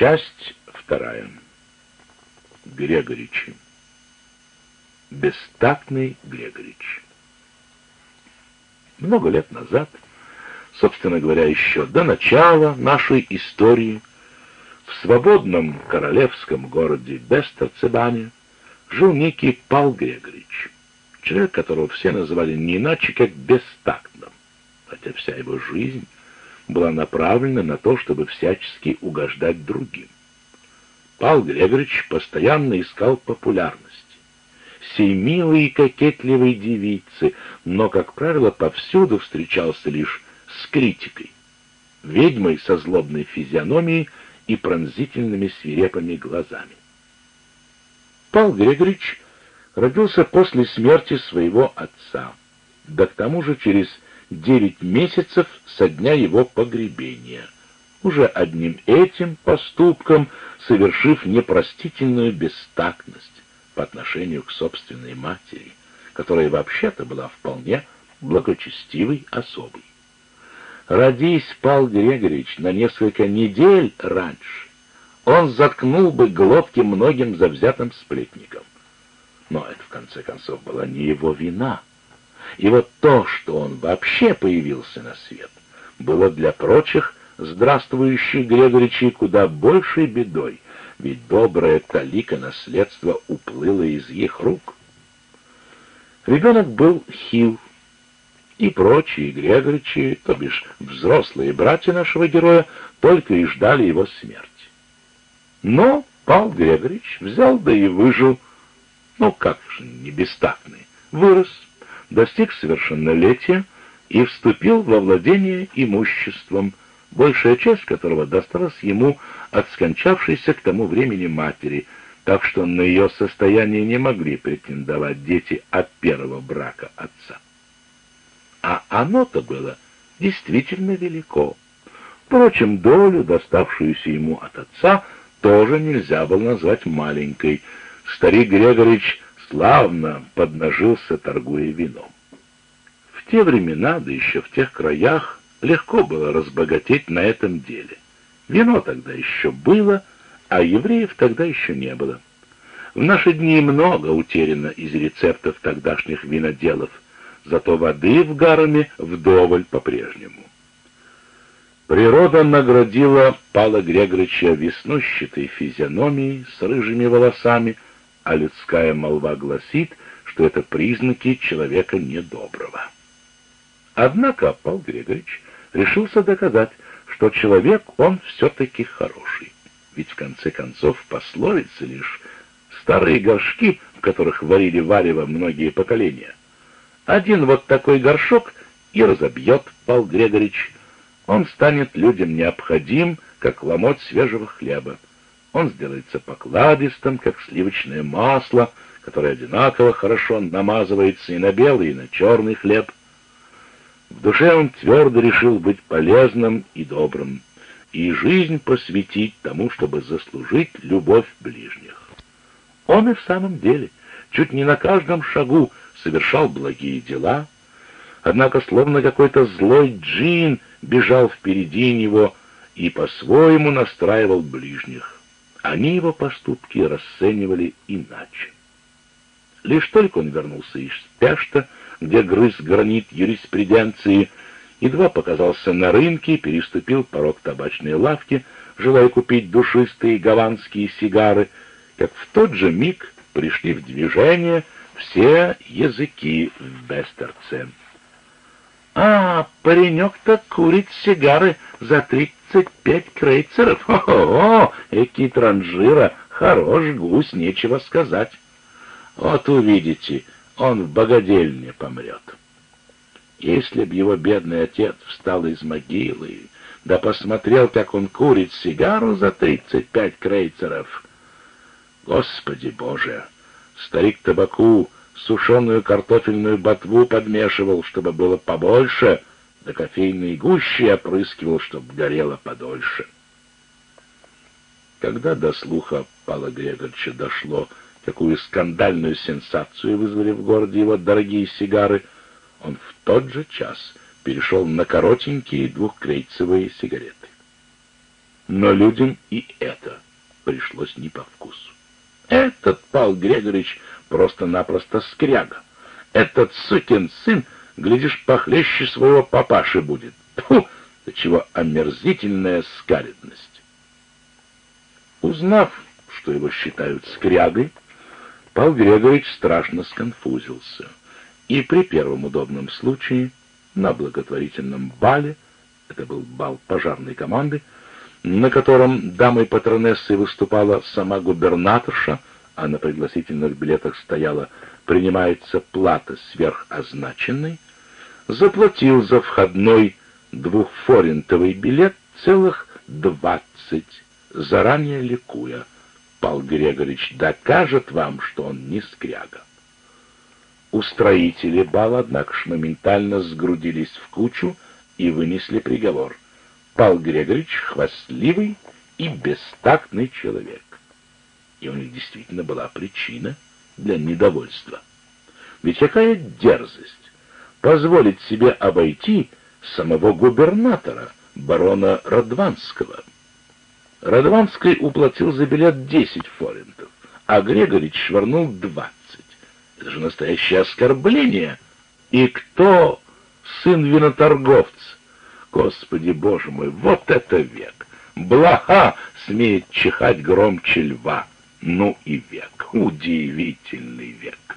Часть вторая. Грегоричи. Бестактный Грегорич. Много лет назад, собственно говоря, еще до начала нашей истории, в свободном королевском городе Бестерцебане жил некий Пал Грегорич, человек, которого все называли не иначе, как бестактным, хотя вся его жизнь была направлена на то, чтобы всячески угождать другим. Пал Грегорич постоянно искал популярности, сей милой и кокетливой девицы, но, как правило, повсюду встречался лишь с критикой, ведьмой со злобной физиономией и пронзительными свирепыми глазами. Пал Грегорич родился после смерти своего отца, да к тому же через девять месяцев со дня его погребения, уже одним этим поступком совершив непростительную бестактность по отношению к собственной матери, которая вообще-то была вполне благочестивой особой. Родись Пал Григорьевич на несколько недель раньше, он заткнул бы глотки многим завзятым сплетникам. Но это, в конце концов, была не его вина. И вот то, что он вообще появился на свет, было для прочих здравствующих Грегоричей куда большей бедой, ведь добрая талика наследства уплыла из их рук. Ребенок был хил, и прочие Грегоричи, то бишь взрослые братья нашего героя, только и ждали его смерти. Но Пал Грегорич взял да и выжил, ну как же, не бестактный, вырос, достиг совершеннолетия и вступил во владение имуществом, большая часть которого досталась ему от скончавшейся к тому времени матери, так что на ее состояние не могли претендовать дети от первого брака отца. А оно-то было действительно велико. Впрочем, долю, доставшуюся ему от отца, тоже нельзя было назвать маленькой. Старик Грегорич славно поднажился, торгуя вином. В те времена, да еще в тех краях, легко было разбогатеть на этом деле. Вино тогда еще было, а евреев тогда еще не было. В наши дни много утеряно из рецептов тогдашних виноделов, зато воды в гараме вдоволь по-прежнему. Природа наградила Пала Грегорича веснущатой физиономией с рыжими волосами, а людская молва гласит, что это признаки человека недоброго. Однако Пал Грегорич решился доказать, что человек он все-таки хороший. Ведь в конце концов пословицы лишь старые горшки, в которых варили варево многие поколения. Один вот такой горшок и разобьет Пал Грегорич. Он станет людям необходим, как ломоть свежего хлеба. Он сделается покладистым, как сливочное масло, которое одинаково хорошо намазывается и на белый, и на черный хлеб. В душе он твердо решил быть полезным и добрым, и жизнь посвятить тому, чтобы заслужить любовь ближних. Он и в самом деле чуть не на каждом шагу совершал благие дела, однако словно какой-то злой джин бежал впереди него и по-своему настраивал ближних. Они его поступки расценивали иначе. Лишь только он вернулся из Пешта, где грыз гранит юриспруденции, едва показался на рынке, переступил порог табачной лавки, желая купить душистые гаванские сигары, как в тот же миг пришли в движение все языки в Бестерце. «А, паренек-то курит сигары за тридцать пять крейцеров! О-о-о, эки транжира, хорош гусь, нечего сказать. Вот увидите, он в богадельне помрет. Если б его бедный отец встал из могилы, да посмотрел, как он курит сигару за тридцать пять крейцеров. Господи Боже! Старик табаку сушеную картофельную ботву подмешивал, чтобы было побольше, да кофейные гущи опрыскивал, чтобы горело подольше. Когда до слуха Пала Грегорича дошло, какую скандальную сенсацию вызвали в городе его дорогие сигары, он в тот же час перешел на коротенькие двухкрейцевые сигареты. Но людям и это пришлось не по вкусу. Этот Павел Григорьевич просто-напросто скряга. Этот сукин сын, глядишь, похлеще своего папаши будет. Фу, до чего омерзительная скаридность. Узнав, что его считают скрягой, Павел Григорьевич страшно сконфузился. И при первом удобном случае, на благотворительном бале, это был бал пожарной команды, на котором дамой-патронессой выступала сама губернаторша, а на пригласительных билетах стояла «принимается плата сверхозначенной», заплатил за входной двухфоринтовый билет целых двадцать, заранее ликуя. Пал Григорьевич докажет вам, что он не скряга. Устроители бала, однако ж, моментально сгрудились в кучу и вынесли приговор. Пал Григорьевич хвастливый и бестактный человек. И у них действительно была причина для недовольства. Ведь какая дерзость позволить себе обойти самого губернатора, барона Радванского. Радванский уплатил за билет 10 форинтов, а Грегорич швырнул 20. Это же настоящее оскорбление. И кто сын виноторговца? Господи, боже мой, вот это век! Блаха смеет чихать громче льва. Ну и век, удивительный век.